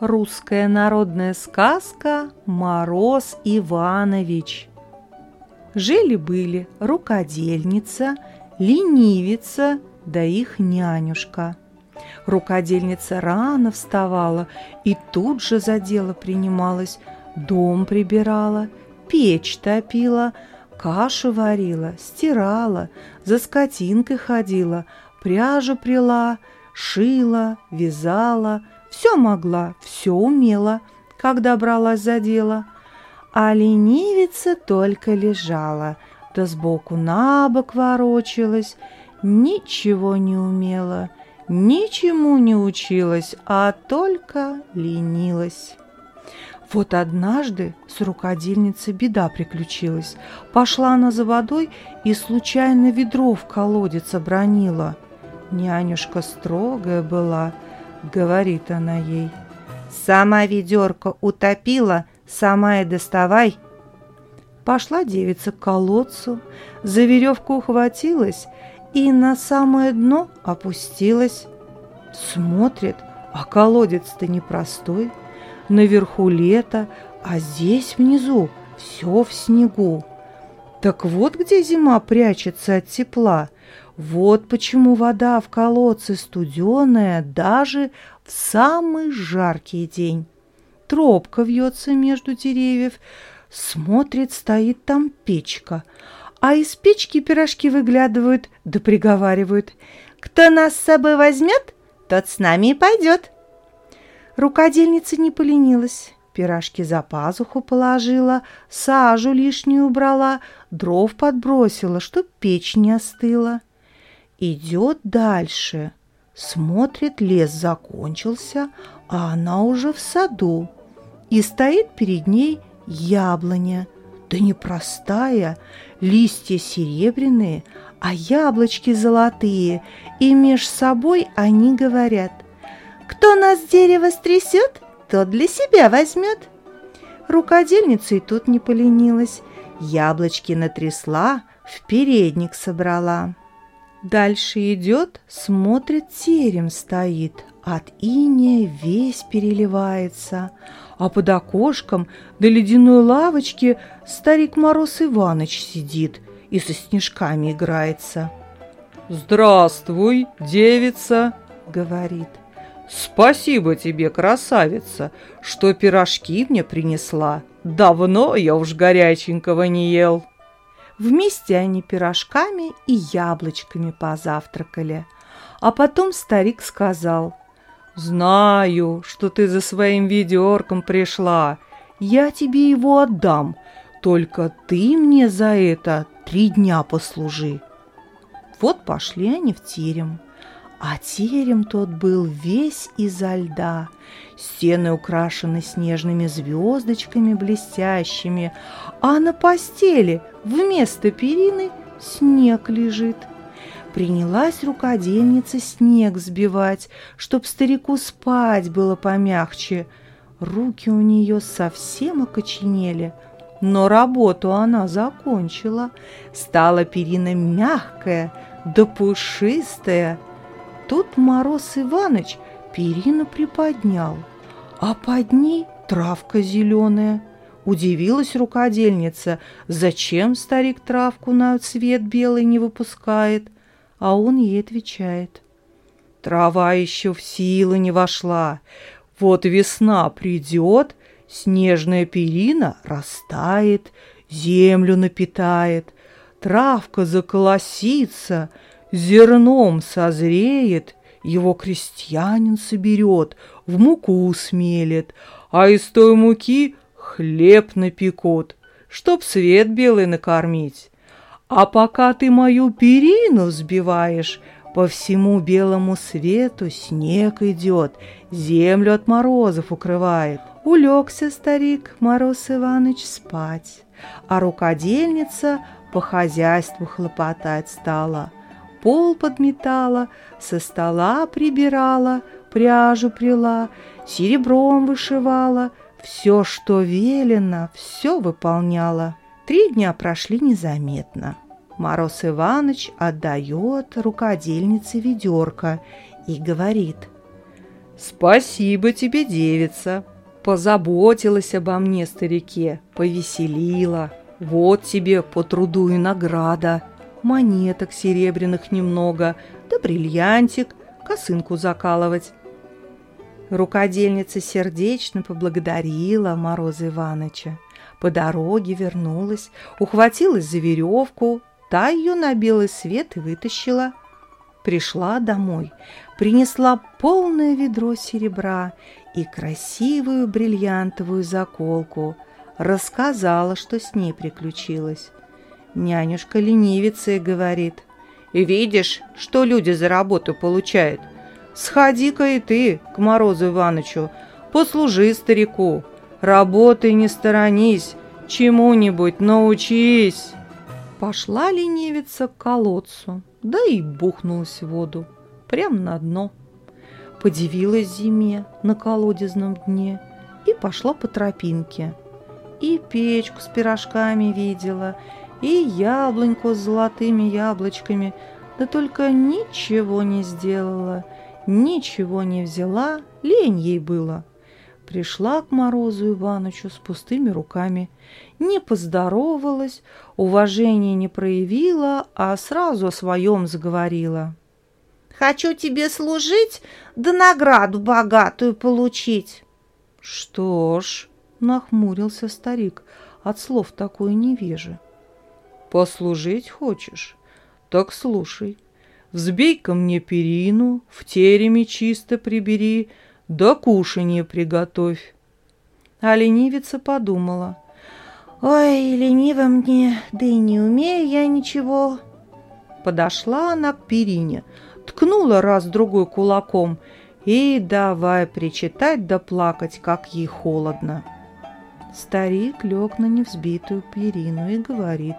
Русская народная сказка «Мороз Иванович». Жили-были рукодельница, ленивица, да их нянюшка. Рукодельница рано вставала и тут же за дело принималась, дом прибирала, печь топила, кашу варила, стирала, за скотинкой ходила, пряжу прила, шила, вязала – все могла, все умела, когда бралась за дело. А ленивица только лежала, да сбоку на бок ворочалась, ничего не умела, ничему не училась, а только ленилась. Вот однажды с рукодельницей беда приключилась. Пошла она за водой и случайно ведро в колодец обронила. Нянюшка строгая была – говорит она ей. «Сама ведерко утопила, сама и доставай». Пошла девица к колодцу, за веревку ухватилась и на самое дно опустилась. Смотрит, а колодец-то непростой. Наверху лето, а здесь внизу все в снегу. Так вот где зима прячется от тепла. Вот почему вода в колодце студеная даже в самый жаркий день. Тропка вьется между деревьев, смотрит, стоит там печка, а из печки пирожки выглядывают да приговаривают. «Кто нас с собой возьмет, тот с нами и пойдет». Рукодельница не поленилась, пирожки за пазуху положила, сажу лишнюю убрала, дров подбросила, чтоб печь не остыла. Идет дальше. Смотрит, лес закончился, а она уже в саду. И стоит перед ней яблоня. Да не простая, листья серебряные, а яблочки золотые. И меж собой они говорят, «Кто нас дерево стрясет, тот для себя возьмет». Рукодельница и тут не поленилась. Яблочки натрясла, в передник собрала. Дальше идет, смотрит, терем стоит, от иния весь переливается, а под окошком до ледяной лавочки старик Мороз Иваныч сидит и со снежками играется. «Здравствуй, девица!» — говорит. «Спасибо тебе, красавица, что пирожки мне принесла. Давно я уж горяченького не ел». Вместе они пирожками и яблочками позавтракали. А потом старик сказал, «Знаю, что ты за своим ведерком пришла. Я тебе его отдам, только ты мне за это три дня послужи». Вот пошли они в терем. А терем тот был весь изо льда. Стены украшены снежными звездочками блестящими, а на постели вместо перины снег лежит. Принялась рукодельница снег сбивать, чтоб старику спать было помягче. Руки у нее совсем окоченели, но работу она закончила. Стала перина мягкая да пушистая – Тут Мороз Иваныч перину приподнял, а под ней травка зеленая. Удивилась рукодельница, зачем старик травку на цвет белый не выпускает, а он ей отвечает. Трава еще в силу не вошла, вот весна придет, снежная перина растает, землю напитает, травка заколосится — зерном созреет, его крестьянин соберет, в муку смелит, а из той муки хлеб напекут, чтоб свет белый накормить. А пока ты мою перину взбиваешь, по всему белому свету снег идет, землю от морозов укрывает. Улегся старик Мороз Иваныч спать, а рукодельница по хозяйству хлопотать стала – пол подметала, со стола прибирала, пряжу прила, серебром вышивала, все, что велено, все выполняла. Три дня прошли незаметно. Мороз Иваныч отдает рукодельнице ведерко и говорит, Спасибо тебе, девица. Позаботилась обо мне старике, повеселила. Вот тебе по труду и награда. Монеток серебряных немного, да бриллиантик, косынку закалывать. Рукодельница сердечно поблагодарила Мороза Иваныча. По дороге вернулась, ухватилась за веревку, та ее на белый свет и вытащила. Пришла домой, принесла полное ведро серебра и красивую бриллиантовую заколку, рассказала, что с ней приключилось. Нянюшка ленивица говорит, «Видишь, что люди за работу получают? Сходи-ка и ты к Морозу Иванычу, послужи старику, работай не сторонись, чему-нибудь научись». Пошла ленивица к колодцу, да и бухнулась в воду, прямо на дно. Подивилась зиме на колодезном дне и пошла по тропинке. И печку с пирожками видела, и яблоньку с золотыми яблочками, да только ничего не сделала, ничего не взяла, лень ей было. Пришла к Морозу Иванычу с пустыми руками, не поздоровалась, уважения не проявила, а сразу о своем заговорила. «Хочу тебе служить, да награду богатую получить». «Что ж», — нахмурился старик, от слов такой невежи. «Послужить хочешь? Так слушай. Взбей-ка мне перину, в тереме чисто прибери, да кушанье приготовь». А ленивица подумала — Ой, лениво мне, да и не умею я ничего. Подошла она к перине, ткнула раз-другой кулаком и давай причитать да плакать, как ей холодно. Старик лег на невзбитую перину и говорит.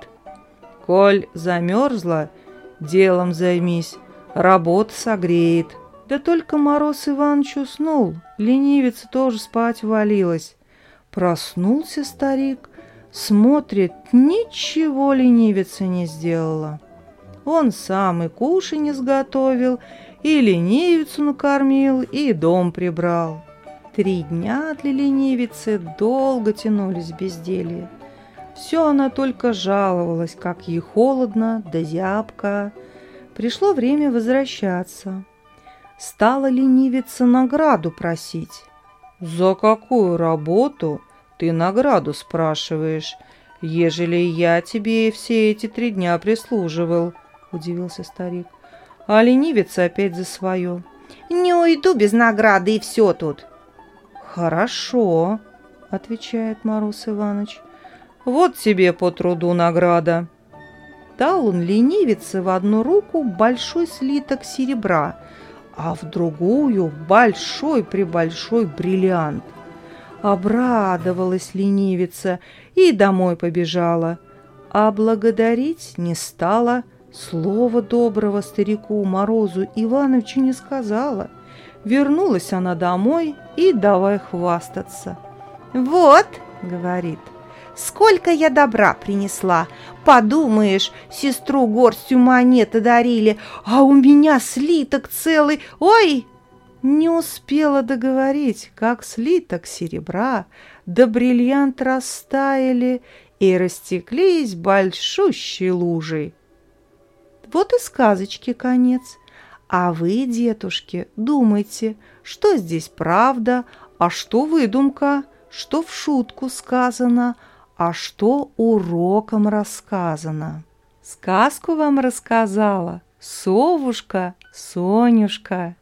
«Коль замерзла, делом займись, работа согреет». Да только Мороз Иванович уснул, ленивица тоже спать валилась. Проснулся старик, Смотрит, ничего ленивица не сделала. Он сам и кушанье сготовил, и ленивицу накормил, и дом прибрал. Три дня для ленивицы долго тянулись безделье. Все она только жаловалась, как ей холодно, да зябко. Пришло время возвращаться. Стала ленивица награду просить. «За какую работу?» ты награду спрашиваешь, ежели я тебе все эти три дня прислуживал?» – удивился старик. А ленивец опять за свое. «Не уйду без награды, и все тут». «Хорошо», – отвечает Мороз Иванович. «Вот тебе по труду награда». Дал он ленивице в одну руку большой слиток серебра, а в другую большой-пребольшой бриллиант – Обрадовалась ленивица и домой побежала, а благодарить не стала, слова доброго старику Морозу Ивановичу не сказала. Вернулась она домой и давай хвастаться. «Вот», — говорит, — «сколько я добра принесла! Подумаешь, сестру горстью монет дарили, а у меня слиток целый! Ой, не успела договорить, как слиток серебра да бриллиант растаяли и растеклись большущей лужей. Вот и сказочки конец. А вы, детушки, думайте, что здесь правда, а что выдумка, что в шутку сказано, а что уроком рассказано. Сказку вам рассказала совушка Сонюшка.